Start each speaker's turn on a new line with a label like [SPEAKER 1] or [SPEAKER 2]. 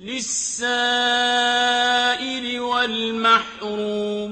[SPEAKER 1] لِّلسَّائِلِ وَالْمَحْرُومِ.